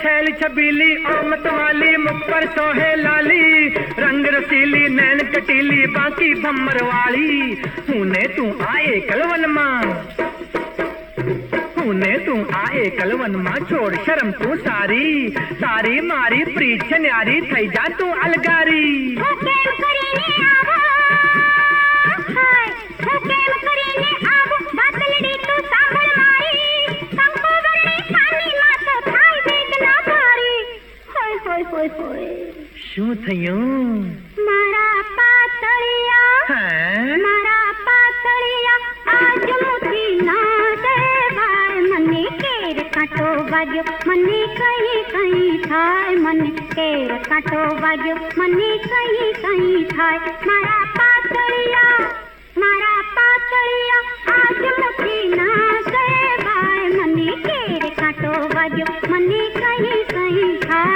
چھیل چھبیلی آمت والی، مکر سوہے لالی، رنگ رسیلی، نین کٹیلی، باقی بھمر والی۔ ہونے تو آئے کلون ماں۔ ہونے تو آئے کلون ماں، چھوڑ شرم تو ساری۔ ساری ماری پریچھ نیاری تھئی جا تو الگاری۔ હોય હોય હોય. હોય શું થયું? મારા પાતળિયા મારા પાતળિયા આજ મુઠી ના દેવાય મને કેર કાંટો વાગ્યો મને કઈ કઈ થાય. મને કેર કાંટો વાગ્યો મને કઈ કઈ થાય. મારા પાતળિયા મારા પાતળિયા આજ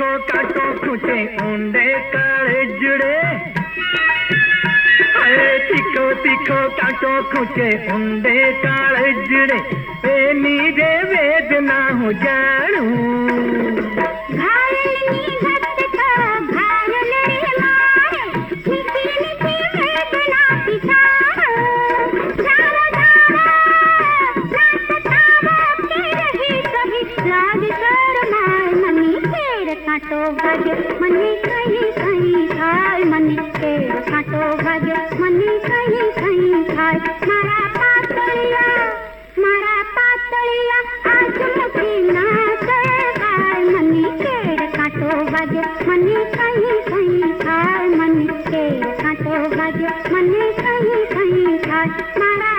کوٹا تو کچے اونڈے کر جڑے تیکھو تیکھو کاٹو کھچے اونڈے کار جڑے پے نیرے ویدنا ہو جانوں دیا منی سہی صحیح سال من سات ہو گا دیا منہ صحیح صحیح سات